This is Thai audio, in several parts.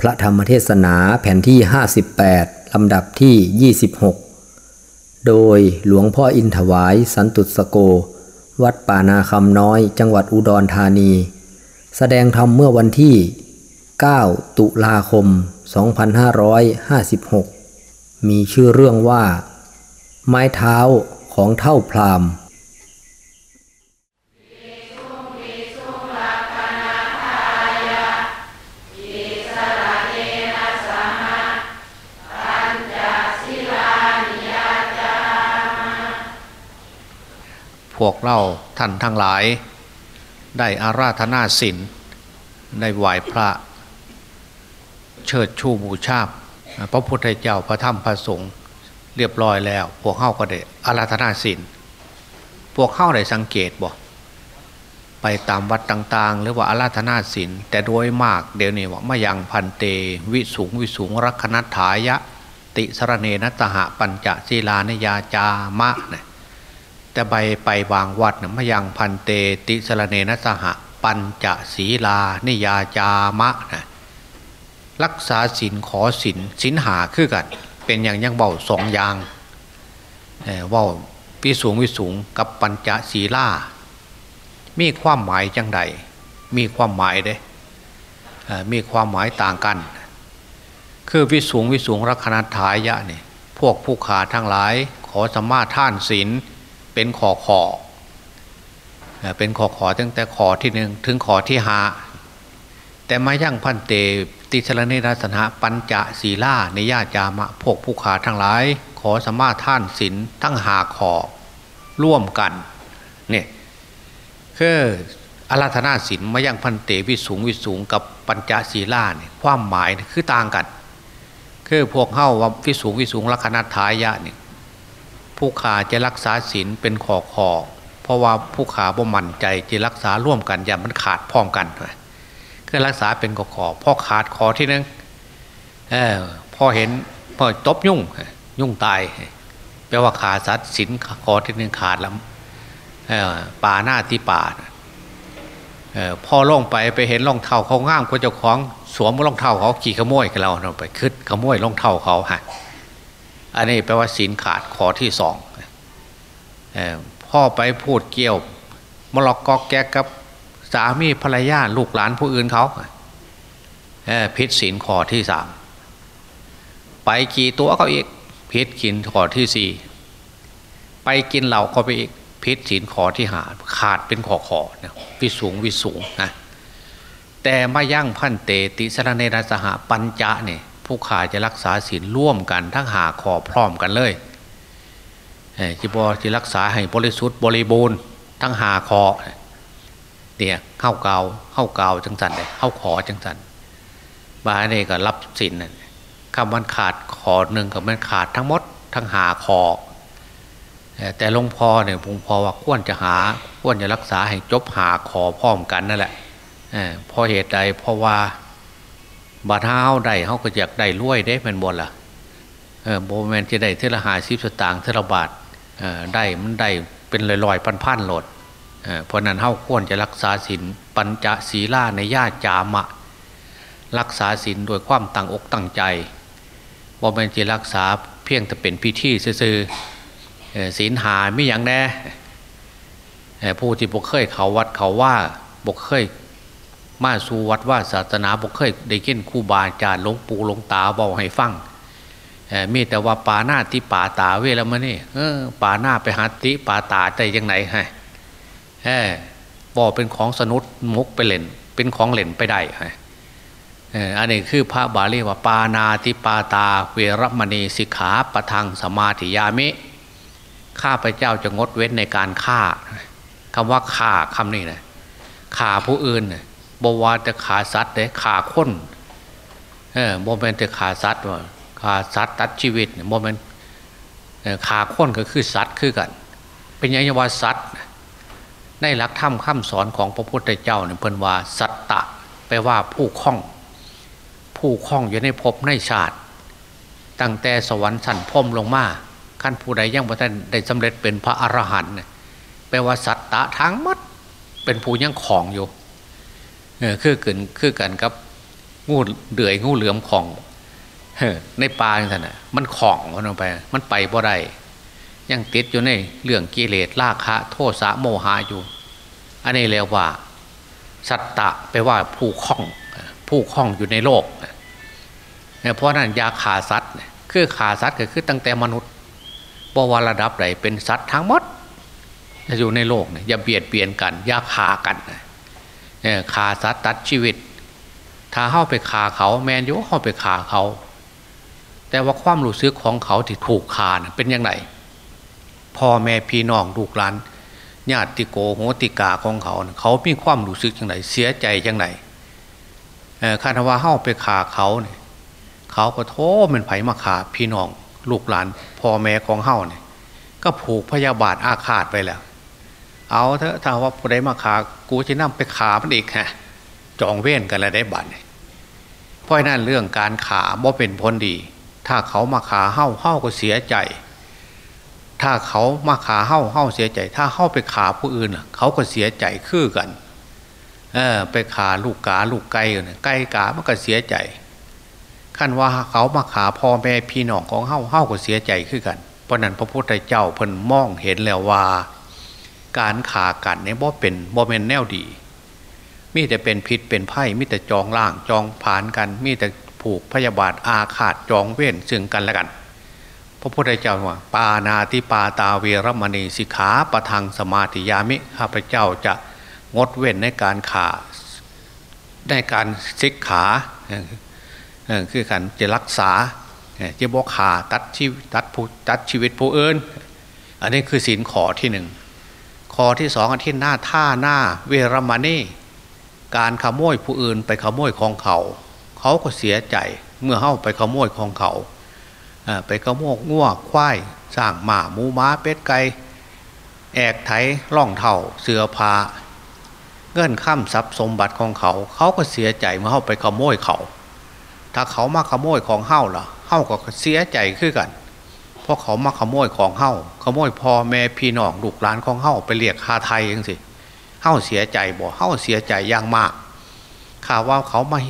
พระธรรมเทศนาแผ่นที่ 58 ลำดับที่ 26 โดยหลวงพ่ออินถวายสันตุสโก วัดป่านาคำน้อยจังหวัดอุดรธานี แสดงธรรมเมื่อวันที่ 9 ตุลาคม 2556 มีชื่อเรื่องว่า ไม้เท้าของเท่าพราม พวกเราท่านทั้งหลาย ได้อาราธนาศีลได้ไหวพระเชิดชูบูชาพระพุทธเจ้าพระธรรมพระสงฆ์เรียบร้อยแล้ว พวกเข้าก็ได้อาราธนาศีลพวกเข้าได้สังเกตบ่ไปตามวัดต่างๆ หรือว่าอาราธนาศีลแต่โดยมากเดี๋ยวนี้ว่ามายังพันเต วิสุงวิสุงรักนัตถายะ ติสรเนนัตหะปัญจศีลานยาจามะเนี่ย แต่ไปไปบางวัดนะมยังพันเตติสระเนนะสหปัญจศีลา นิยาจามะนะรักษาศีลขอศีลศีลหาคือกัน เป็นอย่างยังเบาสองอย่างเว่าวิสูงวิสูงกับปัญจศีลา มีความหมายจังใดมีความหมายเด้มีความหมายต่างกัน คือวิสูงวิสูงรักนัทายะเนี่ยพวกผู้ขาทั้งหลายขอสมมาท่านศีล เป็นขอขอเป็นขอขอตั้งแต่ขอที่หนึ่งถึงขอที่หาแต่มายั่งพันเตติชลเนรสนะปัญจศีล่าในญาจามะพวกผู้ขาทั้งหลาย ขอสมมาท่านศีลทั้งหาขอร่วมกันเนี่ยคืออาราธนาศีลมายั่งพันเตวิสูงวิสูงกับปัญจศีล่าเนี่ยความหมายคือต่างกัน คือพวกเข้าว่าวิสูงวิสูงลักษณะทายะเนี่ย ผู้ขาจะรักษาศีลเป็นขอขอเพราะว่าผู้ขาบ่มั่นใจจะรักษาร่วมกันอย่ามันขาดพร้อมกันคือรักษาเป็นขอขอพอขาดขอที่นึงเออพอเห็นพอตบยุ่งยุ่งตายแปลว่าขาดสัตว์ศีลขอที่นึงขาดแล้วป่าหน้าที่ป่าเออพองไปไปเห็นรองเท้าเขาง่ามคนเจ้าของสวมรองเท้าเขาขี่ขโมยกันเราเราไปคืดขโมยรองเท้าเขาฮะ อันนี้แปลว่าศีลขาดขอที่สองพ่อไปพูดเกี่ยวมลอกกอกแกกับสามีภรรยาลูกหลานผู้อื่นเขาพิษศีลขอที่สามไปกี่ตัวเขาอีกพิษกินขอที่สี่ไปกินเหล่าเขาไปอีกพิษศีลขอที่หาขาดเป็นขอขอนะวิสูงวิสูงนะแต่มายั่งพันเตติสรเนรสหปัญจะเนี่ย ผู้ขาจะรักษาศีลร่วมกันทั้งหาขอพร้อมกันเลยจีบอจะรักษาให้บริสุทธิ์บริบูรณ์ทั้งหาคอเนี่ยเข้าเกาเข้าเกาจังสันเลยเข้าขอจังสันบาเนี่ก็รับศีลคำมันขาดขอหนึ่งกับมันขาดทั้งหมดทั้งหาคอแต่หลวงพ่อเนี่ยหลวงพ่อว่าควรจะหาควรจะรักษาให้จบหาขอพร้อมกันนั่นแหละเพราะเหตุใดเพราะว่า บาดเท้าได้เขาก็อยากได้รวยได้เป็นบนล่ะเออโบแมนจะได้เทระหาสิบสตางค์เทระบาทเออได้มันได้เป็นลอยๆพันๆโหลดเออเพราะนั้นเขาควรจะรักษาศีลปัญจศีลาในญาติจามะ รักษาศีลโดยความตั้งอกตั้งใจโบแมนจะรักษาเพียงแต่เป็นพิธีซื่อศีลหาไม่อย่างแน่ผู้ที่บกเคยเขาวัดเขาว่าบกเคย มาสู่วัดว่าศาสนาบกเคยได้กินคู่บาอาจารย์หลวงปู่หลวงตาบอกให้ฟังมีแต่ว่าป่าหน้าที่ป่าตาเวลามานี่เออป่าหน้าไปหาติป่าตาใจยังไงฮะเออบอกเป็นของสนุดมุกไปเล่น เป็นของเล่นไปได้ฮะอันนี้คือพระบาลีว่าปาณาติปาตา เวรมณีสิกขาปะทังสมาทิยามิข้าพเจ้าจะงดเว้นในการฆ่าคำว่าฆ่าคำนี้นะฆ่าผู้อื่นนะ บ่ว่าจะฆ่าสัตว์เด้ฆ่าคนเออบ่แม่นจะฆ่าสัตว์ว่าฆ่าสัตว์ตัดชีวิตบ่แม่นฆ่าคนก็คือสัตว์คือกัน เป็นยังไงว่าสัตว์ในหลักธรรมคำสอนของพระพุทธเจ้าเนี่ยเพิ่นว่าสัตตะแปลว่าผู้คล้อง ผู้คล้องอยู่ในภพในชาติ ตั้งแต่สวรรค์สั่นพรมลงมาขั้นผู้ใดยังพระท่านได้สำเร็จเป็นพระอรหันต์แปลว่าสัตตะทั้งหมดเป็นผู้ยังของอยู่ คือเกินคือกันกับงูเดือยงูเหลือมของในป่าอย่านน่ะมันของมันลงไป มันไปบ่ได้ยังติดอยู่ในเรื่องกิเลสราคะ โทสะโมหะอยู่ อันนี้เรียกว่า สัตตะไปว่าผู้คล้องผู้คล้องอยู่ในโลกเพราะนั้นยาขาสัตว์คือขาสัตว์ก็คือตั้งแต่มนุษย์บวรระดับไหนเป็นสัตว์ทั้งหมดอยู่ในโลกเนี่ยอย่าเบียดเบียนกัน อย่าขากันเขาสัตว์ตัดชีวิต ถ้าเข้าไปขาเขาแมนยุเข้าไปขาเขา แต่ว่าความรู้สึกของเขาที่ถูกขาเป็นยังไงพ่อแม่พี่น้องลูกหลานญาติโกโหติกาของเขา เขามีความรู้สึกยังไงเสียใจยังไงคาถว่าเข้าไปขาเขาเนี่ยเขาก็โทษมันไผมาขาพี่น้อง ลูกหลานพ่อแม่ของเฮาเนี่ยก็ผูกพยาบาทอาฆาตไปแล้ว เอาเถอะถ้าว่าผู้ใดมาขากูจะนำไปขามันอีกฮะจองเว้นกันแล้วได้บัตรเพราะนั่นเรื่องการขาบ่เป็นผลดี ถ้าเขามาขาเฮ้าเฮ้าก็เสียใจ ถ้าเขามาขาเฮ้าเฮ้าเสียใจ ถ้าเฮ้าไปขาผู้อื่นเขาก็เสียใจคือกันเออไปขาลูกกาลูกไก่เนี่ยไก่กามันก็เสียใจขั้นว่าเขามาขาพ่อแม่พี่น้องของเฮ้าเฮ้าก็เสียใจขึ้นกัน เพราะนั้นพระพุทธเจ้าเพิ่นมองเห็นแล้วว่า การขากันเนี่ยบ่เป็นบ่เป็นแนวดี มีแต่เป็นพิษเป็นไพ่มีแต่จองล่างจองผ่านกัน มีแต่ผูกพยาบาทอาขาดจองเว้นซึ่งกันและกัน พระพุทธเจ้าว่า ปานาติปาตาเวรมณีสิกขาประทังสมาธิยามิข้าพเจ้าจะงดเว้นในการขาในการสิกขาคือขันจะรักษาจะบอกขาตัดชีวิตตัดผู้ตัดชีวิตผู้อื่นอันนี้คือศีลขอที่หนึ่ง ขอที่สองอันที่หน้าท่าหน้าเวรมณีการขโมยผู้อื่นไปขโมยของเขา เขาก็เสียใจเมื่อเข้าไปขโมยของเขา ไปขโมยง่วควายสร้างหมาหมูม้าเป็ดไก่แอกไถล่องเท่าเสือพาเงื่อนข้ามทรัพย์สมบัติของเขา เขาก็เสียใจเมื่อเข้าไปขโมยเขา ถ้าเขามาขโมยของเฮ้าล่ะเฮ้าก็เสียใจขึ้นกันเราะเขามาขโมยของเฮ้าขโมยพ่อแม่พี่น้องลูกหลานของเฮ้าไปเรียกคาไทยยังสิเฮ้าเสียใจบ่เฮ้าเสียใจอย่างมากข่าวว่าเขาไม่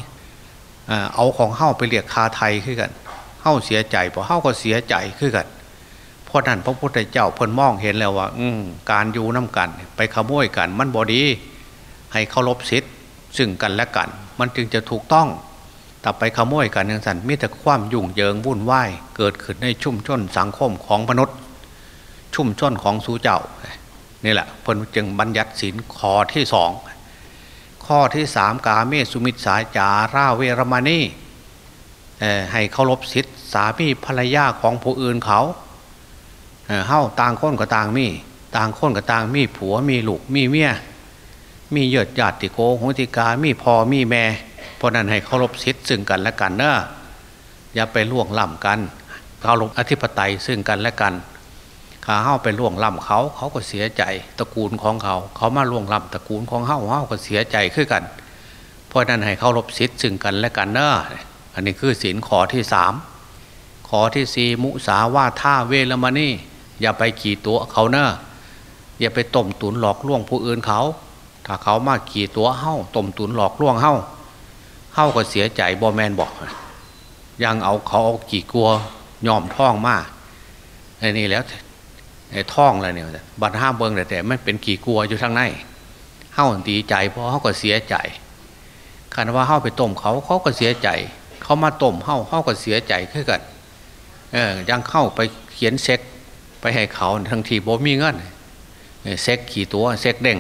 เอาของเฮ้าไปเรียกคาไทยขึ้นกันเฮ้าเสียใจบ่เฮ้าก็เสียใจขึ้นกันเพราะนั้นพระพุทธเจ้าเพิ่นมองเห็นแล้วว่า อืการอยู่น้ากัน ไปขโมยกันมันบอดี ให้เคารพสิทธิ์ซึ่งกันและกัน มันจึงจะถูกต้อง ถ้าไปขโมยกันอย่างสันมีแต่ความยุ่งเหยิงวุ่นวายเกิดขึ้นในชุ่มชนสังคมของมนุษย์ ชุ่มชนของสูเจ้านี่แหละพนจึงบัญญัติศินข้อที่สองข้อที่สามกาเมสุมิตสาจาราเวรมานีให้เคารพสิทธิสามีภรรยาของผู้อื่นเขาเฮ้าต่างคนกับต่างมีต่างคนกับต่างมีผัวมีลูกมีเมียมีเยอดญาติโกโหติกามีพ่อมีแม่ เพราะนั้นให้เคารพสิทธิ์ซึ่งกันและกันเนอะอย่าไปล่วงล้ำกันเคารพอธิปไตยซึ่งกันและกันข้าเฮ้าไปล่วงล้ำเขาเขาก็เสียใจตระกูลของเขา เขามาล่วงล้ำตระกูลของเฮ้าเฮ้าก็เสียใจขึ้นกัน เพราะนั้นให้เคารพสิทธิ์ซึ่งกันและกันเนอะอันนี้คือศีลขอที่สามขอที่สี่มุสาว่าท่าเวรมณีอย่าไปขี่ตัวเขาเนอะอย่าไปต้มตุนหลอกล่วงผู้อื่นเขา ถ้าเขามาขี่ตัวเฮ้าต้มตุนหลอกล่วงเฮ้า เข้าก็เสียใจบอแมนบอกยังเอาเขาเอากี่กลัวยอมท่องมากไอ้นี่แล้วไอ้ท่องอะไรเนี่ยบัตรห้าเบิงแต่แต่ไม่เป็นกี่กลัวอยู่ทางในเข้าดีใจเพราะเขาก็เสียใจคันว่าเข้าไปต้มเขาเขาก็เสียใจ เขามาต้มเข้าเขาก็เสียใจขึ้นกันเออยังเข้าไปเขียนเซ็กไปให้เขาทั้งทีบ่มีเงินเซ็กขี่ตัวเซ็กเด้ง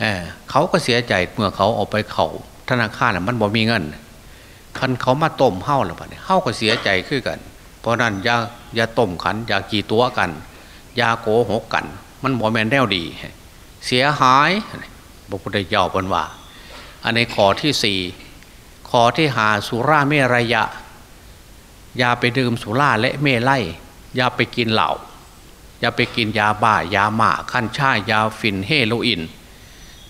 เออเขาก็เสียใจเมื่อเขาเอาไปเข่า ธนาคารมันบ่มีเงินคันเขามาต้มเฮ้าหรือเปล่าเฮ้าก็เสียใจขึ้นกัน เพราะนั้นอย่าอย่าต้มขันอย่ากี่ตัวกันอย่าโกหกกัน มันบ่แมนแนวดี เสียหายพระพุทธเจ้าบนว่า อันในข้อที่สี่ข้อที่หาสุราเมรยะ อย่าไปดื่มสุราและเมลัยอย่าไปกินเหล้าอย่าไปกินยาบ้ายาหมาคันช่ายาฟินเฮโรอีน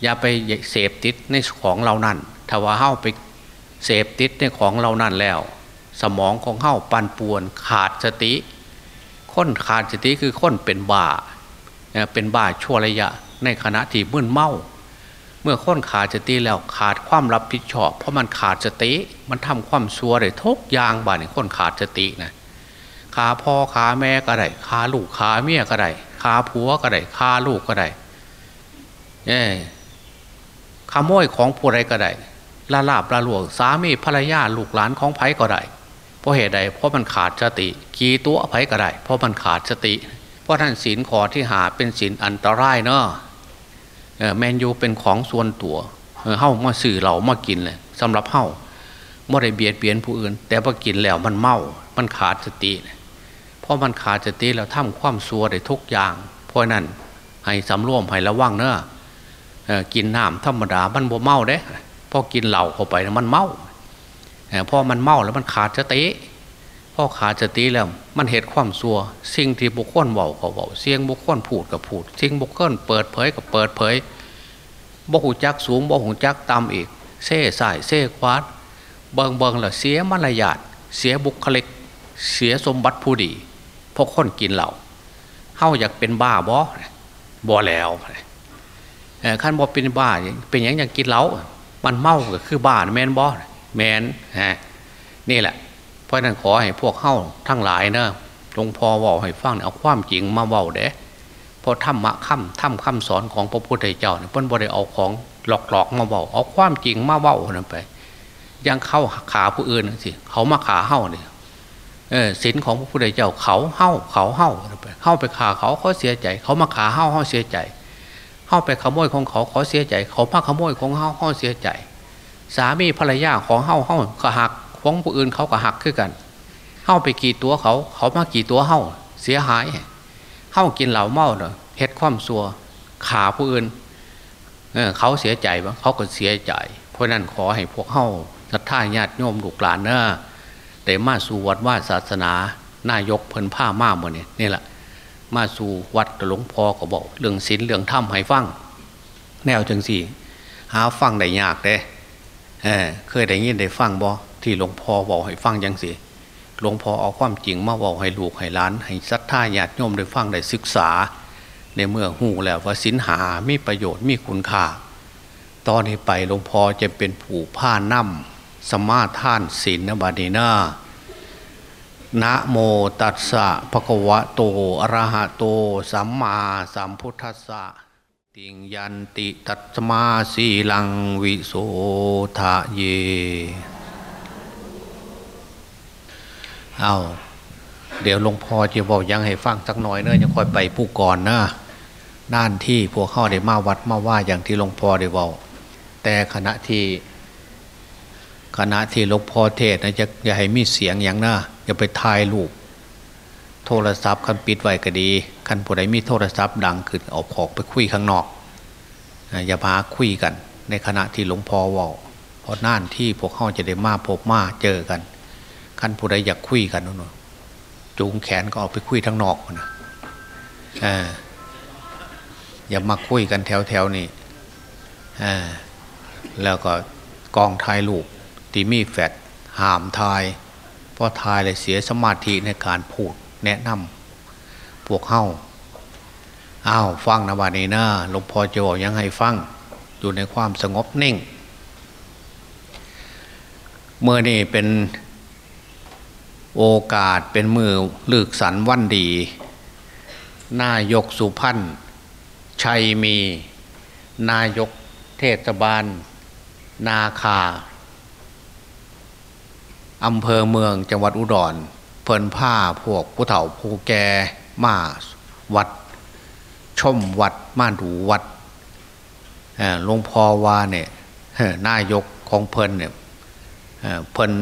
อย่าไปเสพติดในของเรานั่น ถ้าว่าเฮ้าไปเสพติดในของเรานั่นแล้ว สมองของเฮ้าปันป่วนขาดสติ ค้นขาดสติคือค้นเป็นบ้าเป็นบ้าชั่วระยะ ในขณะที่มึนเมา เมื่อคนขาดสติแล้วขาดความรับผิดชอบ เพราะมันขาดสติ มันทำความซัวได้ทุกอย่างบ้านี่คนขาดสตินะขาพ่อขาแม่ก็ได้ขาลูกขาเมียก็ได้ขาผัวก็ได้ขาลูกก็ได้เอ้ขโมยของผู้ใดก็ได้ ละลาบละหลวงสามีภรรยาลูกหลานของไผก็ได้เพราะเหตุใดเพราะมันขาดสติ กี่ตัวไผก็ได้ เพราะมันขาดสติ เพราะท่านศีลขอที่หาเป็นศีลอันตรายเนาะแมนยูเป็นของส่วนตัวเฮ้ามาสื่อเรามากินเลยสำหรับเฮ้าไม่ได้เบียดเบียนผู้อื่น แต่พอกินแล้วมันเมา มันขาดสติเพราะมันขาดสติแล้วทำความซัวได้ทุกอย่าง เพราะนั้นให้สำรวมให้ระวังเนอะกินน้ำธรรมดามันบ่เมาเด้ พอกินเหล้าเข้าไปมันเมาพอมันเมาแล้วมันขาดสติพอขาดสติแล้วมันเหตุความซัว สิ่งที่บุคคลเบาก็เบาเสียงบุคคลพูดก็พูด สิ่งบุคคลเปิดเผยก็เปิดเผยบ่หูจักสูงบ่หูจักต่ำอีก เซ่สายเซ่ควาดเบิงเบิงแล้วเสียมารยาทเสียบุคลิก เสียสมบัติผู้ดีพราะคนกินเหล้าเฮาอยากเป็นบ้าบ่บ่แล้วขั้นบ่เป็นบ้าเป็นอย่างอย่างกินเหล้า มันเมาก็คือบ้านแมนบ่แมนฮะนี่แหละ เพราะนั้นขอให้พวกเฮาทั้งหลายเนะหลวงพ่อว่าให้ฟังเอาความจริงมาเว้าเด้พอธรรมะคำธรรมคำสอนของพระพุทธเจ้าเนี่ยเพิ่นบ่ได้เอาของหลอกๆมาเว้าเอาความจริงมาเว้านั่นไป ยังเข้าขาผู้อื่นสิเขามาขาเฮ้าเนี่ยเออศีลของพระพุทธเจ้าเขาเฮ้าเขาเฮ้าไปเฮ้าไปขาเขาเขาเสียใจ เขามาขาเฮ้าเฮ้าเสียใจ เฮ้าไปขโมยของเขาเขาเสียใจ เขามาขโมยของเฮาเฮ้าเสียใจ สามีภรรยาของเฮาเฮ้าก็หักของผู้อื่นเขาก็หักขึ้นกันเฮ้าไปกี่ตัวเขา เขามากี่ตัวเฮ้าเสียหายเฮ้ากินเหล้าเมาเนาะเฮ็ดความซัวขาผู้อื่นเเขาเสียใจบ้างเขาก็เสียใจ เพราะนั้นขอให้พวกเฮาศรัทธาญาติโยมลูกหลานเนอะแต่มาสู่วัดว่าศาสนานายกเพิ่นผ้ามาหมดเนี่ยนี่แหละ มาสู่วัดหลวงพ่อก็บอก เรื่องศีลเรื่องธรรมให้ฟังแนวจังสี่ หาฟังได้ยากเด้เเคยได้ยินได้ฟังบ่ที่หลวงพ่อบอกให้ฟังจังสี่หลวงพ่อเอาความจริงมาบอกให้ลูกให้ล้าน ให้ศรัทธาญาติโยมได้ฟังได้ศึกษา ในเมื่อหูแล้วว่าสินหามีประโยชน์มีคุณค่าตอนนี้ไปหลวงพ่อจะเป็นผู้ผ้าน่ำสมาทานศีลนบาดีนา นะโมตัสสะภะคะวะโตอะระหะโต สัมมาสัมพุทธัสสะติงยันติตัตมาสีลังวิโสทะเย เอาเดี๋ยวหลวงพ่อจะบอกยังให้ฟังสักหน่อยเนอะจะค่อยไปผู้ก่อนนะด้านที่พวกเข้าได้มาวัดมาว่าอย่างที่หลวงพ่อได้บอกแต่ขณะที่ขณะที่หลวงพ่อเทศนะจะอย่าให้มีเสียงอย่างน่า อย่าไปทายลูกโทรศัพท์คันปิดไว้ก็ดีคันผู้ใดมีโทรศัพท์ดังขึ้นเอาขอกไปคุยข้างนอก อย่าพาคุยกัน ในขณะที่หลวงพ่อว่าพราะน่านที่พวกเขาจะได้มาพบมาเจอกันคันผู้ใดอยากคุยกันนู่นจูงแขนก็เอาไปคุยทั้งนอกนะอย่ามาคุยกันแถวแถวนี้แล้วก็กองทายลูกที่มีแฟดหามทาย พราะทายเลยเสียสมาธิในการพูดแนะนำพวกเข้าอ้าวฟังนะวันนี้นะหลวงพ่อจะบอกยังให้ฟัง อยู่ในความสงบนิ่ง เมื่อนี่เป็นโอกาสเป็นมือลึกสันวันดีนายกสุพันธ์ชัยมี นายกเทศบาล นาคา อำเภอเมืองจังหวัดอุดรเพลินผ้าพวกผู้เฒ่าผู้แก่มาวัด ชมวัดมาดูวัดหลวงพ่อว่าเนี่ยนายกของเพลินเนี่ยเพลิน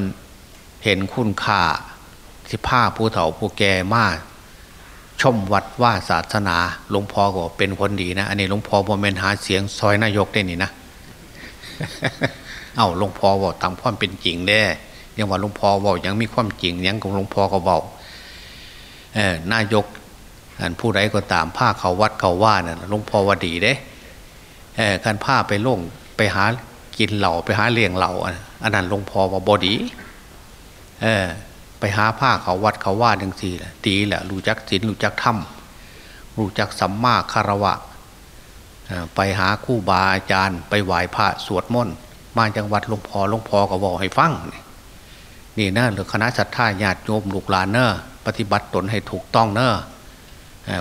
เห็นคุณค่าที่ผ้าผู้เฒ่าผู้แก่มาชมวัดว่าศาสนาหลวงพ่อก็เป็นคนดีนะอันนี้หลวงพ่อบ่เมนหาเสียงซอยนายกได้นี่นะ เอาหลวงพ่อบอกตามความเป็นจริงได้ ยังว่าหลวงพ่อบอกยังมีความจริงยังของหลวงพ่อก็บอกเออนายกผู้ใดก็ตามผ้าเขาวัดเขาว่าเนี่ยหลวงพ่อว่าดีเด้เออการผ้าไปล่งไปหากินเหล่าไปหาเลี้ยงเหล่าอันนั้นหลวงพ่อว่าบอดีเออไปหาผ้าเขาวัดเขาว่าดังสี่แหละดีแหละรู้จักศีลรู้จักธรรมรู้จักสัมมาคารวะไปหาคู่บาอาจารย์ ไปไหว้พระสวดมนต์มาจังหวัดหลวงพ่อหลวงพ่อก็บอกให้ฟังนี่ นี่นะหรือคณะศรัทธาญาติโยมลูกหลานเนอะปฏิบัติตนให้ถูกต้องเนอะ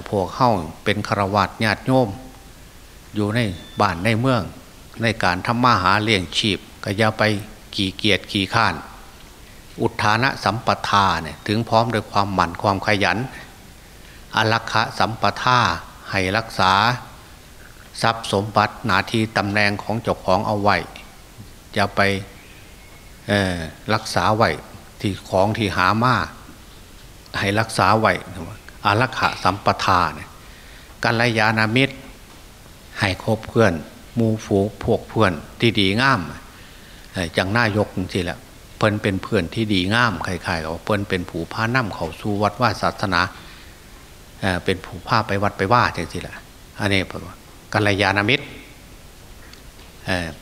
พวกเข้าเป็นคารวะญาติโยม อยู่ในบ้านในเมือง ในการทำมาหาเลี้ยงชีพก็อย่าไปขี่เกียจขี่ข้าน อุทานะสัมปทาเนี่ยถึงพร้อมด้วยความหมั่นความขยันอลักขะสัมปทาให้รักษา ทรัพย์สมบัติหนาทีตำแหน่งของเจ้าของเอาไว้จะไป รักษาไว้ที่ของที่หามาให้รักษาไว้อารักขะสัมปทาเนี่ยกัลยาณมิตร ให้คบเพื่อนมูฝูพวกเพื่อนที่ดีงามจังหน้ายกจริงๆแหละเพิ่นเป็นเพื่อนที่ดีงามใครๆเขาเพิ่นเป็นผู้พาน่ำเขาสู่วัดว่าศาสนาเป็นผู้พาไปวัดไปว่าจริงๆแหละอันนี้กัลยาณมิตร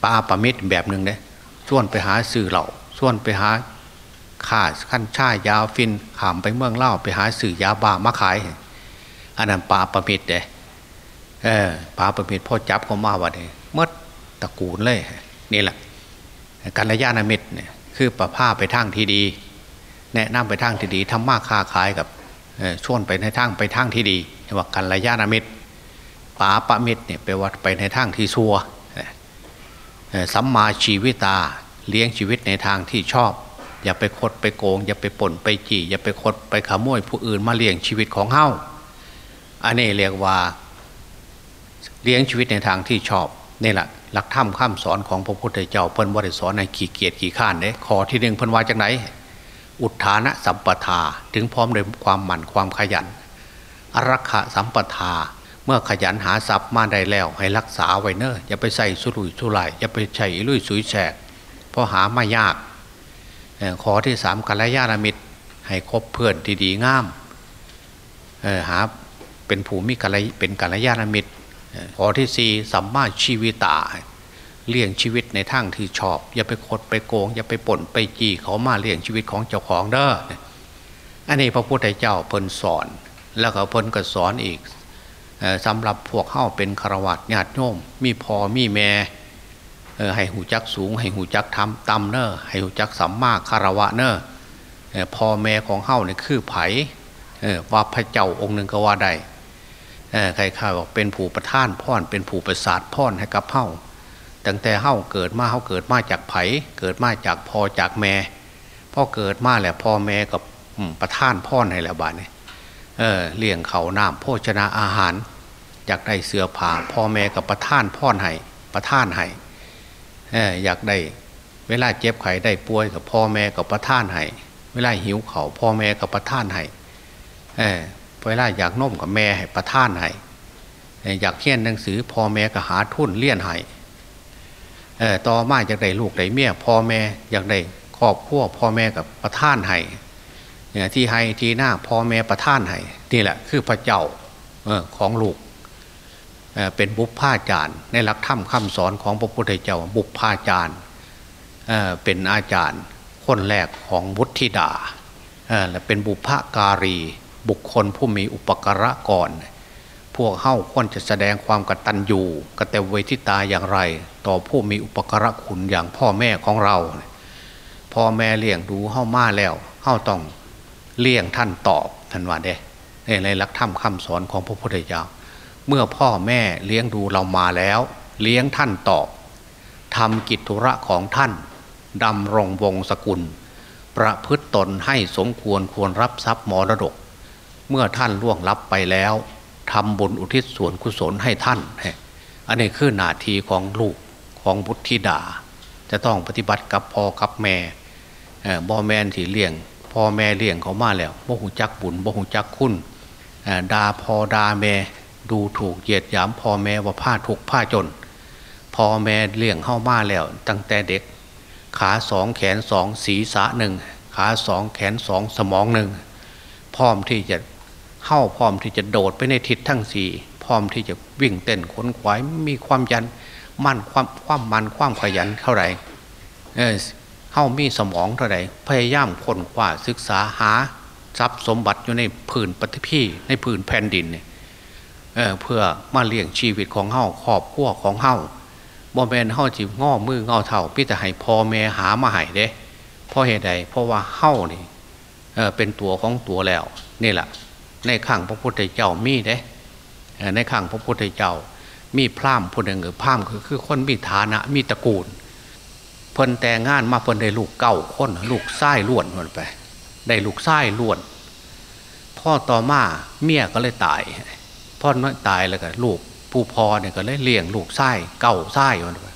ปาปมิตรแบบหนึ่งเนี่ ส่วนไปหาสื่อเหล่าส่วนไปหาข่าขั้นช่ายยาวฟินขามไปเมืองเล่าไปหาสื่อยาบ้ามาขายอันนั้นปาประมิตรเด้เออปาประมิตรพ่อจับเขามาว่าเนี่ยมดตระกูลเลยนี่แหละกัลยาณมิตรเนี่ยคือประผ้าไปทางที่ดี แนะนำไปทางที่ดีทำมากค้าขายกับชวนไปในทางไปทางที่ดีเรียกว่ากัลยาณมิตรปาปะมิตรเนี่ยไปวัดไปในทางที่ชัว สัมมาชีวิตาเลี้ยงชีวิตในทางที่ชอบ อย่าไปคดไปโกง อย่าไปป่นไปจี่ อย่าไปคดไปขโมยผู้อื่นมาเลี้ยงชีวิตของเฮาอันนี้เรียกว่าเลี้ยงชีวิตในทางที่ชอบนี่แหละหลักธรรมข้ามสอนของพระพุทธเจ้าเพิ่นบริสอนในขี่เกียรติขี่ข้านเนี่ยขอที่หนึ่งเพิ่นว่าจากไหน อุทานะสัมปทาถึงพร้อมด้วยความหมั่นความขยันอรักขะสัมปทา มื่อขยันหาทรัพย์มาได้แล้ว ให้รักษาไว้เนอะอย่าไปใส่สุรุ่ยสุร่ายอย่าไปใส่ลุยสุยแฉกเพราะหามายากขอที่สามกัลยาณมิตร ให้คบเพื่อนที่ดีงามหาเป็นผู้มีกัลเป็นกัลยาณมิตร ขอที่สี่สัมมาชีวิตาเลี้ยงชีวิตในทางที่ชอบ อย่าไปคดไปโกง อย่าไปป่นไปจี้เขามาเลี้ยงชีวิตของเจ้าของเด้ออันนี้พระพุทธเจ้าเพิ่นสอน แล้วก็เพิ่นก็สอนอีก สำหรับพวกเข้าเป็นคารวะญาติโยมมีพอมีแม่ให้หูจักสูง ให้หูจักทำต่ำเนอให้หูจักสัมมาคารวะเนอพอแม่ของเข้าเนี่ยคือไผ่ว่าพระเจ้าองค์หนึ่งก็ว่าได้ใครข้าบอกเป็นผู้ประท่านพ่อนเป็นผู้ประสาทพ่อนให้กับเฮ้าตั้งแต่เฮ้าเกิดมาเฮ้าเกิดมาจากไผ่เกิดมาจากพอจากแม่พ่อเกิดมาแหละพ่อแม่กับประท่านพ่อนให้แล้วบานเนี่ย เออเลี้ยงเขาน้ำโภชนาอาหารอยากได้เสื้อผ้าพ่อแม่กับประท่านพ่อนให้ประท่านให้เอออยากได้เวลาเจ็บไข้ได้ป่วยกับพ่อแม่กับประท่านให้เวลาหิวเขาพ่อแม่กับประท่านให้เออเวลาอยากนมกับแม่ให้ประท่านให้อยากเขียนหนังสือพ่อแม่ก็หาทุนเลี้ยนให้ต่อมาอยากได้ลูกได้เมียพ่อแม่อยากได้ครอบครัวพ่อแม่กับประท่านให้ ที่ให้ที่หน้าพ่อแม่ประท่านให้นี่แหละคือพระเจ้าของลูกเป็นบุพพาจารย์ ในหลักธรรมคำสอนของพระพุทธเจ้าบุพพาจารย์เป็นอาจารย์ คนแรกของวุฒิดาและเป็นบุพการี บุคคลผู้มีอุปการะก่อน พวกเข้าควรจะแสดงความกตัญญูกตเวทิตาอย่างไร ต่อผู้มีอุปการะคุณอย่างพ่อแม่ของเรา พ่อแม่เลี้ยงดูเข้ามาแล้วเข้าต้อง เลี้ยงท่านตอบท่านว่าเด้ในหลักธรรมคำสอนของพระพุทธเจ้าเมื่อพ่อแม่เลี้ยงดูเรามาแล้ว เลี้ยงท่านตอบทำกิจธุระของท่านดำรงวงศกุล ประพฤตตนให้สมควรควรรับทรัพย์มรดก เมื่อท่านล่วงลับไปแล้วทำบุญอุทิศส่วนกุศลให้ท่าน อันนี้คือหน้าที่ของลูกของบุตรธิดา จะต้องปฏิบัติกับพ่อกับแม่บ่แม่นที่เลี้ยง พ่อแม่เลี้ยงเขามาแล้วบ่หูจักบุญบ่หูจักคุณดาพ่อดาแม่ดูถูกเหยียดหยามพ่อแม่ว่าผ้าทุกผ้าจนพ่อแม่เลี้ยงเข้ามาแล้ว ตั้งแต่เด็ก ขาสองแขนสองศีรษะหนึ่งขาสองแขนสองสมองหนึ่งพร้อมที่จะเข้าพร้อมที่จะโดดไปในทิศทั้งสี่พร้อมที่จะวิ่งเต้นขนขวายมีความยันมั่นความความมันความขยันเท่าไหร่ เข้ามีสมองเท่าไหร่พยายามค้นคว้าศึกษาหาทรัพย์สมบัติอยู่ในผืนปฏิพีในผืนแผ่นดินเนี่ยเเพื่อมาเลี้ยงชีวิตของเฮาครอบครัวของเฮาบ่แมนเฮาจิง้อมือง้อเท่าพี่แต่ให้พ่อแม่หามาให้เด้เพราะเหตุใดเพราะว่าเฮานี่เเป็นตัวของตัวแล้วนี่แหละในขังพระพุทธเจ้ามีเด้ในขังพระพุทธเจ้ามีพรามผู้หนึ่งคือพรามคือคือคนมีฐานะมีตระกูล พิ่นแต่งงานมาเพิ่นได้ลูกเก้าคน ลูกไส้ล้วนมันไป ได้ลูกไส้ล้วน พ่อต่อมาเมียก็เลยตาย พ่อน้อยตายแล้วก็ลูกผู้พอเนี่ยก็เลยเลี้ยงลูกไส้เก้าไส้มันไป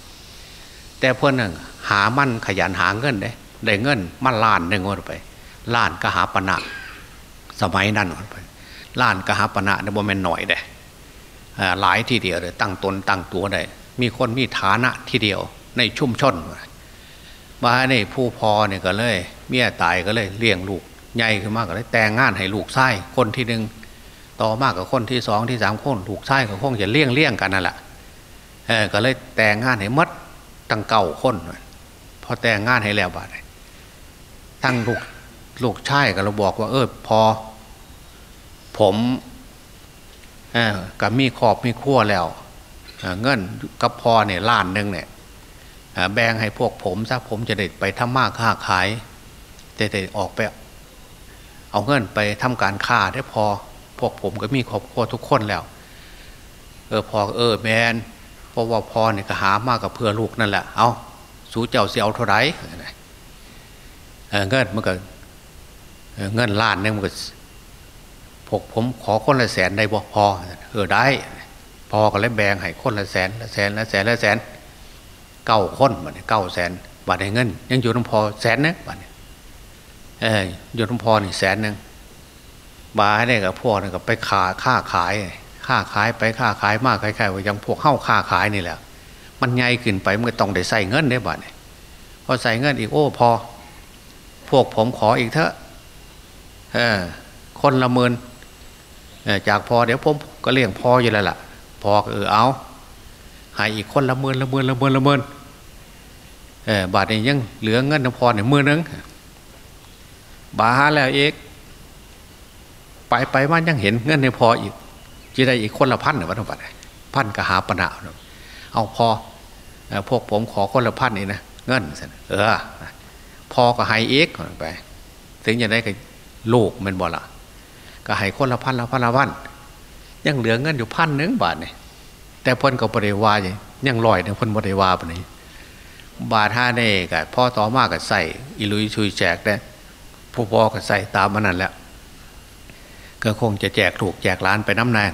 แต่เพื่อนหนึ่งหามันขยันหาเงินได้ได้เงินมันล้านหนึ่งวันไปล้านก็หาปณะสมัยนั้นวันไปล้านก็หาปณะเนี่ยบ่แม่นหน่อยเด้หลายทีเดียวเลยตั้งตนตั้งตัวได้มีคนมีฐานะทีเดียวในชุมชน มาในผู้พอเนี่ยก็เลย เมียตายก็เลยเลี้ยงลูกใหญ่ขึ้นมากก็เลยแต่งงานให้ลูกไส้คนที่หนึ่งต่อมากกับคนที่สองที่สามคนลูกไส้กับคงจะเลี้ยงเลี้ยงกันนั่นแหละเออก็เลยแต่งงานให้มัดตั้งเก่าคนพอแต่งงานให้แล้วบาดทั้งลูกลูกชายก็เราบอกว่า เออพอ ผมเออกับมีขอบมีขั้วแล้วเงินกับพอเนี่ยล้านหนึ่งเนี่ย แบ่งให้พวกผมซะผมจะได้ไปทำมาค้าขายจะได้ออกไป เอาเงินไปทำการค้าได้พอ พวกผมก็มีครอบครัวทุกคนแล้ว เออพอเออแมนเพราะว่าพอเนี่ยก็หามากกับเพื่อลูกนั่นแหละเอาสู้เจ้าเสียเอาเท่าไรเงินมันก็เงินล้านเนี่ยมันก็พวกผมขอคนละแสนได้บ่พอเออได้ พอก็เลยแบ่งให้คนละแสนละแสนละแสนละแสน เก้าคนบาทเก้าแสนบาทในเงิน ยังอยู่น้ำพอแสนนึงบาทเอออยู่น้ำพอหนี่งแสนนึงบาทเนี่ยกับพวกนี่กับไปขาค่าขายค่าขายไปค่าขายมากคล้ายๆว่ายังพวกเข้าค่าขายนี่แหละ มันใหญ่ขึ้นไปมันต้องได้ใส่เงินได้บาทเนี่ยพอใส่เงินอีกโอ้พอ พวกผมขออีกเถอะเออคนละเมินจากพอเดี๋ยวผมก็เลี้ยงพออยู่แล้วล่ะ พอเออเอา หายอีกคนละเมินละเมินละเมินละเมินเออบาทนี้ยังเหลือเงินพอเนี่ยมือนึงบาหาแล้วเอกไปไปมันยังเห็นเงินในพออีกจะได้อีกคนละพันหรือว่าทั้งหมดพันก็หาปณะเอาพอพวกผมขอคนละพันนี่นะเงินเออพอก็ให้เอกไป ถึงจะได้กับลูกมันบ่ละก็ให้คนละพันละพันละพันยังเหลือเงินอยู่พันหนึ่งบาทเนี่ย แต่พ้นก็บริวารยังลอยเนี่ยพ้นบริวาปนี้บาท่าเน่กับพ่อต่อมากกับใส่อิลุยชุยแจกได้ผู้พ่อก็ใส่ตามมันนั่นแหละก็คงจะแจกถูกแจกร้านไปน้ำนาย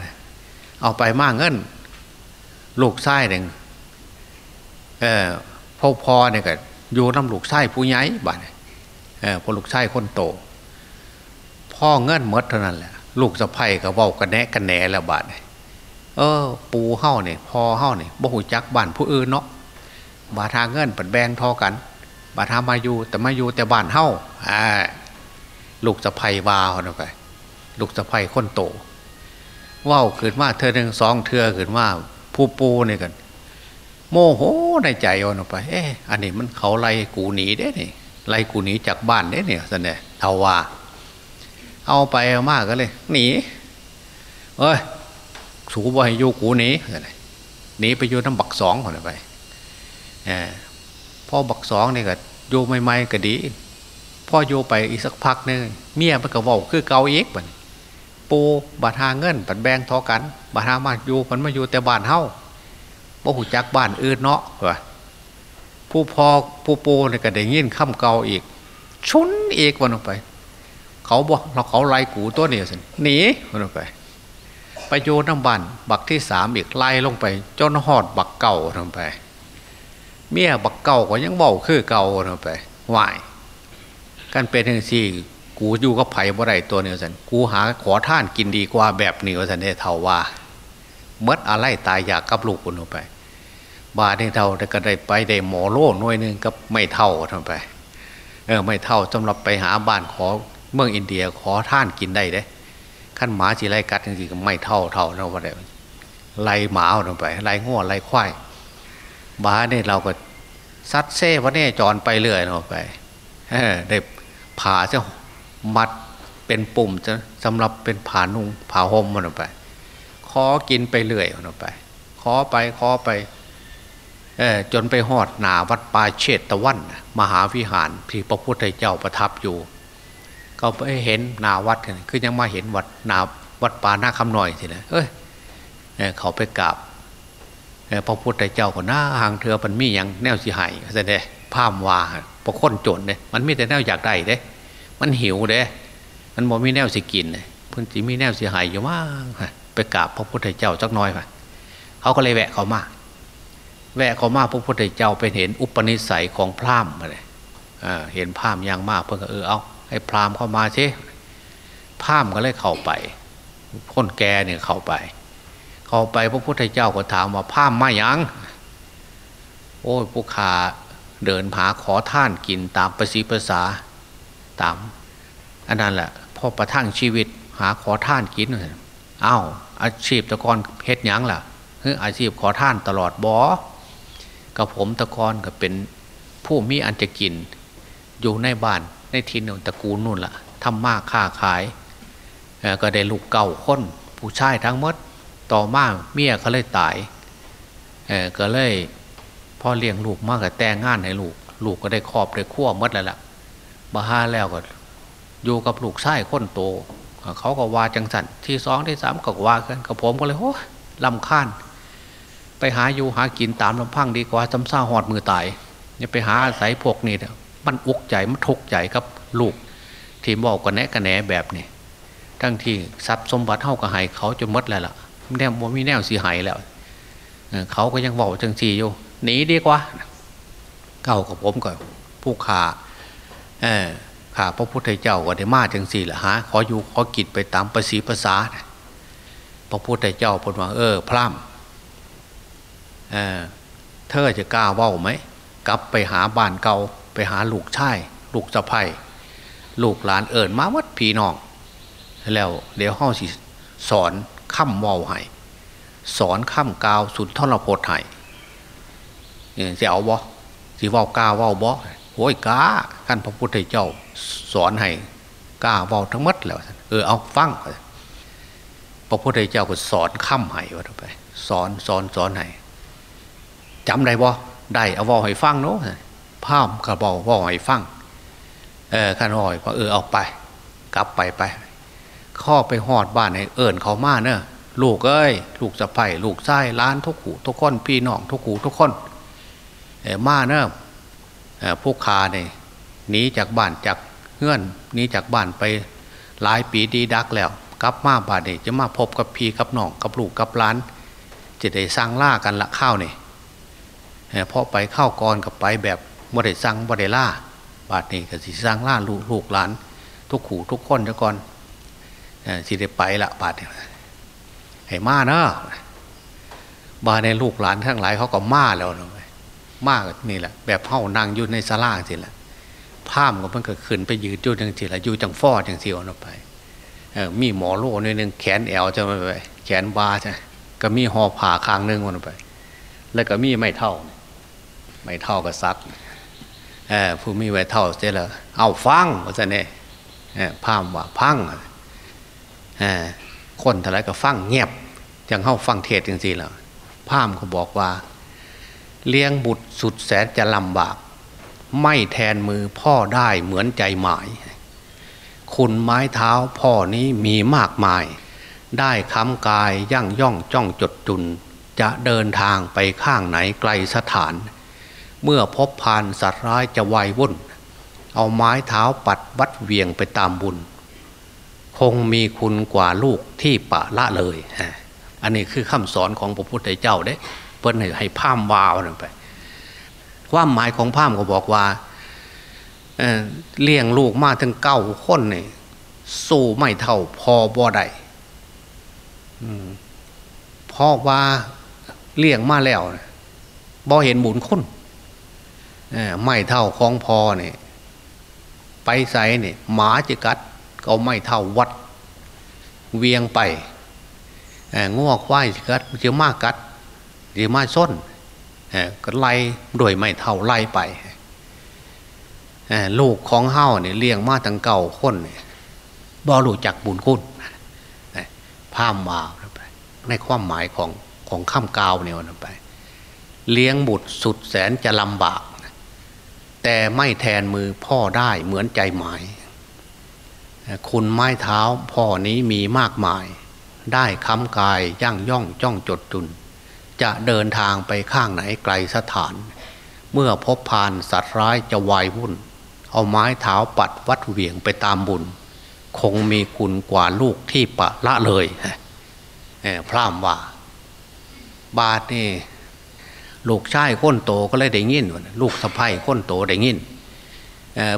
เอาไปมากเงินลูกไส้หนึ่งเออพ่อพ่อเนี่ยก็อยู่น้ำลูกไส้ผู้ใหญ่บ้านเออพอลูกไส้คนโต พ่อเงินเมดเท่านั้นแหละลูกสะใภ้ก็เว้ากันแนะกันแหนแล้วบาดเนี่ เออ ปูเฮ้าเนี่ยพอเฮ้าเนี่ยบ่หูจักบ้านผู้อื่นเนาะบาทาเงินปัดแบงทอกัน บาทามาอยู่แต่มาอยู่แต่บ้านเฮ้าอ่าลูกสะใภ้วาเขาไปลูกสะใภ้นโตว่าวขึ้นมาเธอหนึ่งสองเธอขึ้นมาผู้ปูเนี่ยกันโมโหในใจเอาไป เอ๊ะอันนี้มันเขาไล่กูหนีได้นี่ไล่กูหนีจากบ้านได้เนี่ยสันเนี่ยเทาว่า เอาไปเอามากก็เลย หนีเอ้ย สูบให้อยู่กูหนีหนีไปอยู่น้ำบักสองคนไปพ่อบักสองนี่ก็อยู่ใหม่ก็ดี พ่ออยู่ไปอีกสักพักนึงเมียมันก็บอกคือเกาเอกบันปูบาทาเงินปันแบงทอกัน บาทามาอยู่มันมาอยู่แต่บ้านเฮาบ่หูจักบ้านอื่นเนาะว่ผู้พอผู้ปูเนี่ก็ได้ยินคำเกาอีก ชุนเอกวันออกไป เขาบอกเราเขาไล่กูตัวเนี่ยสิหนีวันออกไป ไปโยน้ำบันบักที่สามอีกไล่ลงไปจนหอดบักเก่าลงไป เมียบักเก่าก็ยังเบาคือเก่าลงไปวายกันเป็นทั้งสี่กูอยู่กับไผ่บ่ไรตัวเนี่ยสันกูหาขอท่านกินดีกว่าแบบนี้สันเนี่ยเทาว่าเมื่ออะไรตายอยากกับลูกคนลงไป บาเนี่ยเท่าแต่ก็ได้ไปได้หมอโล่หน่วยหนึ่งกับไม่เท่าลงไป เออไม่เท่าสำหรับไปหาบ้านขอเมืองอินเดียขอท่านกินได้เด้ ขั้นหมาจีไล่กัดจริงๆก็ไม่เท่าเท่าเราว่าได้ไล่หมาลงไปไล่ง้อไล่ควายบาเนี่ยเราก็ซัดเซ่วันนี้จอนไปเรื่อยลงไปได้ผ่าจะมัดเป็นปุ่มจะสำหรับเป็นผ่านุ่งผ่าห่มมันออกไปขอกินไปเรื่อยเอาไปขอไปขอไปเออจนไปหอดหนาวัดป่าเชตตะวัน มหาวิหารที่พระพุทธเจ้าประทับอยู่ ก็ไปเห็นนาวัดกันคือยังมาเห็นวัดนาวัดป่าหน้าคำหน่อยทีนะเอ้ยเอเขาไปกราบพระพุทธเจ้าก็หน้าหางเธอมันมีอย่างแนวสิหายแสดงภาพว่าพอค้นจนเนี่ยมันมีแต่แนวอยากได้เด้ มันหิวเด้ มันบ่มีแนวสิกินเลยพิ่นสิมีแนวสิหายอยู่มากไปกราบพระพุทธเจ้าจักน้อยไปเขาก็เลยแวะเขามาแวะเขามาพระพุทธเจ้าไปเห็นอุปนิสัยของพราหมณ์เลยเห็นพราหมณ์อย่างมากเพิ่นก็เออเอา ให้พราหมณ์เข้ามาสิพราหมณ์ก็เลยเข้าไปคนแกเนี่ยเข้าไป เข้าไปพระพุทธเจ้าก็ถามว่าพราหมณ์มายัง โอ้ยผู้ขาเดินผาขอท่านกินตามประสีภาษาตามอันนั้นแหละพอประทังชีวิตหาขอท่านกินอ้าวอาชีพตะกอนเพชรยังล่ะเฮ้ยอาชีพขอท่านตลอดบอกับผมตะกอนก็เป็นผู้มีอันจะกิน อยู่ในบ้าน ในทินนตระกูลนู่นละ่ะทำมากค้าขายก็ได้ลูกเก่าคนผู้ชายทั้งหมดต่อมาเมียเขาเลยตายก็เลยพ่อเลี้ยงลูกมากกับแต่งงานให้ลูก ลูกก็ได้ครอบได้ขั้วหมดแล้วล่ะมาห้าแล้วก็อยู่กับลูกชายคนโต เขาก็ว่าจังสันที่สองที่สามก็ว่ากันกับผมก็เลยโอ้ลำคาญไปหาอยู่หากินตามลำพังดีกว่าจำซ่าหอดมือตายอย่าไปหาอาศัยพวกนี้เนี่ย มันอุกใจมันทุกข์ใจกับลูก ที่บอกกันแนะกันแหนแบบนี้ทั้งที่ทรัพย์สมบัติเท่ากับหายเขาจนมดแล้วล่ะแนวมีแนวสีหายแล้วเขาก็ยังบอกจังสีอยู่หนีดีกว่าเก่ากับผมก่อนผู้ขาเออข้าพระพุทธเจ้าก็ได้มาจังสี่แหละฮะขออยู่ขอกิจไปตามภาษีภาษา พระพุทธเจ้าพูดว่าเออ พร่ำเออเธอจะกล้าว่าไหมกลับไปหาบ้านเก่าไปหาลูกชายลูกสะใภ้ลูกหลานเอิญมาวัดพี่น้อง แล้วเดี๋ยวห้องสิสอนค่ำว่าให้สอนค่ำกาวสุนทรพจน์ให้จะเอาบ่สิว่ากาวว่าบ่โอ้ยกาขั้นพระพุทธเจ้าสอนให้กาว้าทั้งหมดแล้วเออเอาฟังพระพุทธเจ้าก็สอนค่ำให้ว่าไป สอนสอนสอนให้จำได้บ่ได้เอาว้าให้ฟังเนาะ ภาพกระบอกว่าให้ฟังเออขันหอยก็เออเอาไป กลับไปไปข้อไปหอดบ้านให้เอิญเขามาเนอะลูกเอ้ยลูกสะใภ้ลูกไส้ล้านทุกขู่ทุกคนพี่น้องทุกขู่ทุกคนเออมาเนอะพวกคาเนี่ยหนีจากบ้านจากเงื่อนหนีจากบ้านไปหลายปีดีดักแล้วกลับมาบ้านเนี่ยจะมาพบกับพี่กับน้องกับลูกกับล้าน จะได้สร้างล่ากันละข้าวเนี่ยเพราะไปเข้าก่อนกับไปแบบ บ่ได้สั่งบ่ได้ล่า บาดนี้ก็สิสร้างล่าลูกลูกหลาน ทุกขู่ทุกคนจะก่อนสิได้ไปละบาดนี้ให้มาเนาะบาในลูกหลานทั้งหลายเขาก็มาแล้วเนาะมากนี่แหละ แบบเฮ้านั่งอยู่ในสลาสิแหละภาพก็มันก็ขึ้นไปยืดอยู่จังสิละอยู่จังฟอดจังสิเอาไปมีหมอโล่นิดนึงแขนแอวจะไปแขนบาใช่ก็มีหอผ่าคางนึงมันไป แล้วก็มีไม่เท่า ไม่เท่ากับซัก ผู้มีไว้เท่าเสร็จแล้วเอาฟังว่าจะเนี่ยภาพว่าพังเออคนทลายก็ฟังเงียบจังเข้าฟังเทศจริงๆแล้วภาพเขาบอกว่า เลี้ยงบุตรสุดแสนจะลำบาก ไม่แทนมือพ่อได้เหมือนใจหมาย คุณไม้เท้าพ่อนี้มีมากมาย ได้คำกายยั่งย่องจ้องจดจุน จะเดินทางไปข้างไหนไกลสถาน เมื่อพบพานสัตว์ร้ายจะไววุ่น เอาไม้เท้าปัดวัดเวียงไปตามบุญ คงมีคุณกว่าลูกที่ปะละเลย อันนี้คือคำสอนของพระพุทธเจ้าเด้เพิ่นให้พามวาวนั่นไป ความหมายของพามก็บอกว่าเเลี้ยงลูกมาถึงเก้าคนนี่สู้ไม่เท่าพอบ่ได้พ่อว่าเลี้ยงมาแล้วบ่เห็นบุญคุณ ไม่เท่าของพอเนี่ยไปใส่เนี่ยหมาจะกัดก็ไม่เท่าวัด เวียงไปง้อควายกัดจะมากกัดดีมาส้นก็ไล่ด้วยไม่เท่าไล่ไปลูกของเฮ้าเนี่ยเลี้ยงมาตั้งเก่าคนเนี่ยบ่รู้จักบุญคุณพามมาในความหมายของของข้ามกาวเนี่ยนไป เลี้ยงบุตรสุดแสนจะลำบาก แต่ไม่แทนมือพ่อได้เหมือนใจหมาย คุณไม้เท้าพ่อนี้มีมากมาย ได้ค้ำกายย่างย่องจ้องจดตุน จะเดินทางไปข้างไหนไกลสถาน เมื่อพบพานสัตว์ร้ายจะวายวุ่น เอาไม้เท้าปัดวัดเหวี่ยงไปตามบุญ คงมีคุณกว่าลูกที่ปะละเลยพร่ำว่า บาทนี่ ลูกชายค้นโตก็เลยได้ยินลูกสะพ้ายค้นโตได้ยิน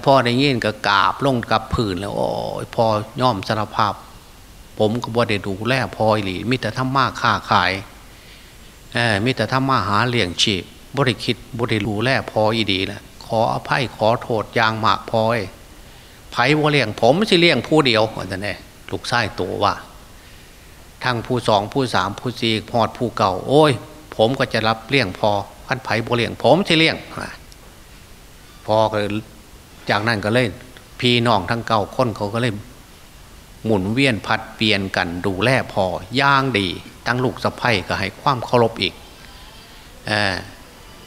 พ่อได้ยินก็กราบลงกับผื่นแล้วโอ้ยพอย่อมสารภาพ ผมก็บ่ได้ดูแลพอหลีมิแต่ทำมาค้าขายมิแต่ทำมาหาเลี้ยงชีพบริคิดบริรู้แลพออีดีนะขออภัยขอโทษยางหมากพอยไผ่บ่เลี้ยงผมไม่ใช่เลี้ยงผู้เดียวแต่เนี่ยลูกชายโตว่าทั้งผู้สองผู้สามผู้สี่พอดผู้เก่า โอ้ย ผมก็จะรับเลี้ยงพอพันไผ่บ่เลี้ยงผมใช่เลี้ยงพอก็จากนั้นก็เล่นพี่น้องทั้งเก่าคนเขาก็เล่นหมุนเวียนพัดเปลี่ยนกันดูแลพอย่างดีตั้งลูกสะพ้ยก็ให้ความเคารพอีกอ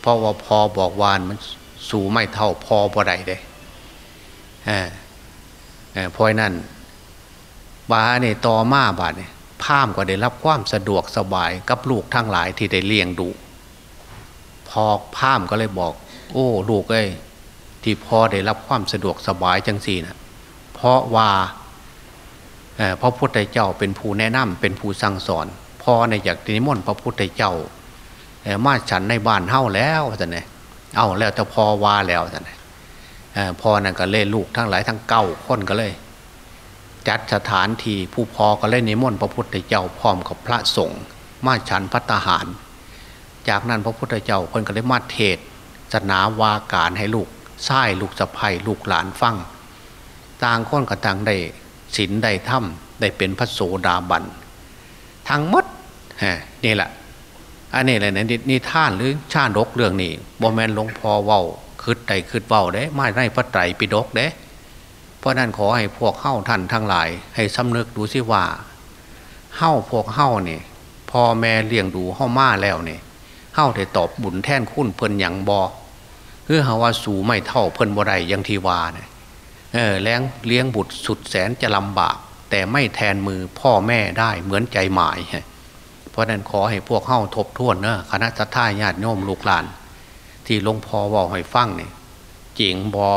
เพราะว่าพอบอกวานมันสูไม่เท่าพอบ่ได้เลยเพราะนั้นบาเนี่ยต่อมาบาเนี่ย พามก็ได้รับความสะดวกสบายกับลูกทั้งหลายที่ได้เลี้ยงดูพอพามก็เลยบอก โอ้ลูกเอ้ยที่พอได้รับความสะดวกสบายจังสี่นะเพราะว่าพระพุทธเจ้าเป็นผู้แนะนำเป็นผู้สั่งสอนพอในอยากนิมนต์พระพุทธเจ้ามาฉันในบ้านเฮ้าแล้วท่านเนี่ยเอาแล้วแต่พอว่าแล้วท่านเนี่ยพอนั่นก็เล่ลูกทั้งหลายทั้งเก้าคนก็เลย จัดสถานที่ผู้พอก็เล่นนิมนต์พระพุทธเจ้าพร้อมกับพระสงฆ์มาฉันพัตหาร จากนั้นพระพุทธเจ้าคนก็เลยมาเทศสนาวาการให้ลูกไส้ลูกสะพ้ยลูกหลานฟังต่างคนกับต่างได้ศีลได้ถ้ำได้เป็นพระโสดาบันทั้งมดฮะนี่แหละอันนี้อะไรนะนี่ท่านหรือชาดกเรื่องนี้บอแมนหลวงพ่อเว้าคืดใดคืดเว้าเด้ ไม่ได้พระไตรปิฎกเด้ เพราะนั้นขอให้พวกเข้าท่านทั้งหลาย ให้สำนึกดูสิว่าเข้าพวกเข้าเนี่ยพ่อแม่เลี้ยงดูเข้ามาแล้วเนี่ยเข้าได้ตอบบุญแท่นคุณเพิ่นอย่างบอเพื่อหาว่าสูไม่เท่าเพิ่นบ่ได้ยังทีวาเนี่ยเออเลี้ยงเลี้ยงบุตรสุดแสนจะลำบาก แต่ไม่แทนมือพ่อแม่ได้เหมือนใจหมาย เพราะนั้นขอให้พวกเข้าทบทวนเนอะคณะสัตยาญาติโยมลูกหลาน ที่หลวงพ่อบอกให้ฟังเนี่ยเจียงบอ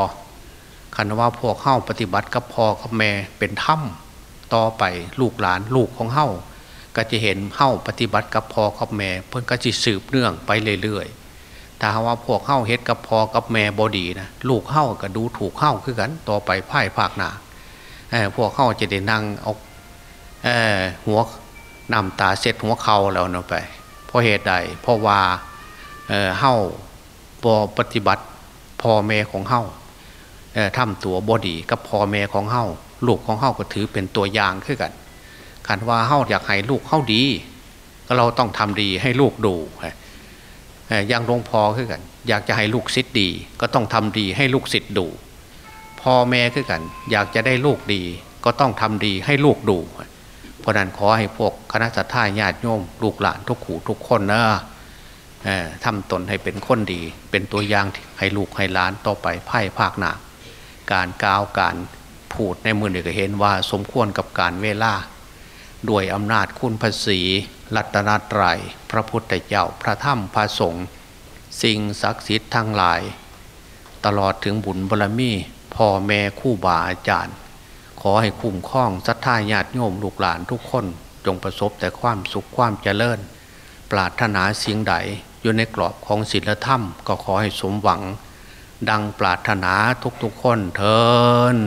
คันว่าพวกเข้าปฏิบัติกับพ่อกับแม่เป็นถ้ำต่อไปลูกหลานลูกของเข้าก็จะเห็นเข้าปฏิบัติกับพ่อกับแม่ เพื่อนก็จะสืบเนื่องไปเรื่อยๆถ้าว่าพวกเข้าเฮ็ดกับพ่อกับแม่บอดีนะลูกเข้าก็ดูถูกเข้าคือกันต่อไปพ่ายภาคหนาพวกเข้าจะได้นั่งเอาหัวนำตาเซ็ตหัวเข่าแล้วเนะไปเพราะเหตุใดเพราะว่าเข้าบอปฏิบัติพ่อแม่ของเข้า ทำตัวบอดีกับพ่อแม่ของเข้าลูกของเขาก็ถือเป็นตัวอย่างคือกันคันว่าเข้าอยากให้ลูกเข้าดี ก็เราต้องทำดีให้ลูกดูอย่างหลวงพ่อคือกัน อยากจะให้ลูกศิษย์ดี ก็ต้องทำดีให้ลูกศิษย์ดูพ่อแม่คือกัน อยากจะได้ลูกดี ก็ต้องทำดีให้ลูกดูเพราะนั้นขอให้พวกคณะสัตยาญาติโยมลูกหลานทุกขู่ทุกคนนะทำตนให้เป็นคนดี เป็นตัวอย่างให้ลูกให้หลานต่อไปไพ่ภาคหนา การกล่าวการพูดในมือเด็กเห็นว่าสมควรกับการเวลาด้วยอำนาจคุณภาษีรัตนตรยัยพระพุทธเจ้าพระธรรมพระสงฆ์สิ่งศักดิ์สิทธิ์ทั้งหลาย ตลอดถึงบุญบารมีพ่อแม่คู่บาอาจารย์ ขอให้คุ้มครองศรัทธาญาติโยมลูกหลานทุกคนจงประสบแต่ความสุขความเจริญ ปรารถนาสิ่งใดอยู่ในกรอบของศีลธรรม ก็ขอให้สมหวัง ดังปรารถนาทุกๆคนเทิน